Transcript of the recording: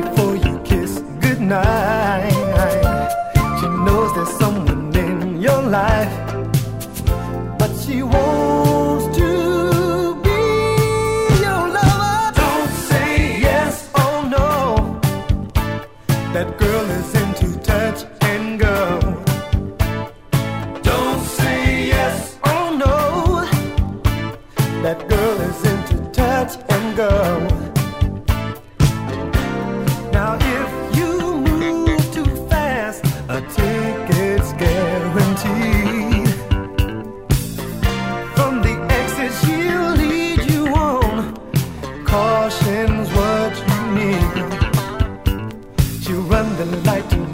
before you kiss goodnight. She knows there's someone in your life, but she wants to be your lover. Don't say yes or no. That girl is into touch and go. Don't say yes or no. That girl is into touch and go. the light.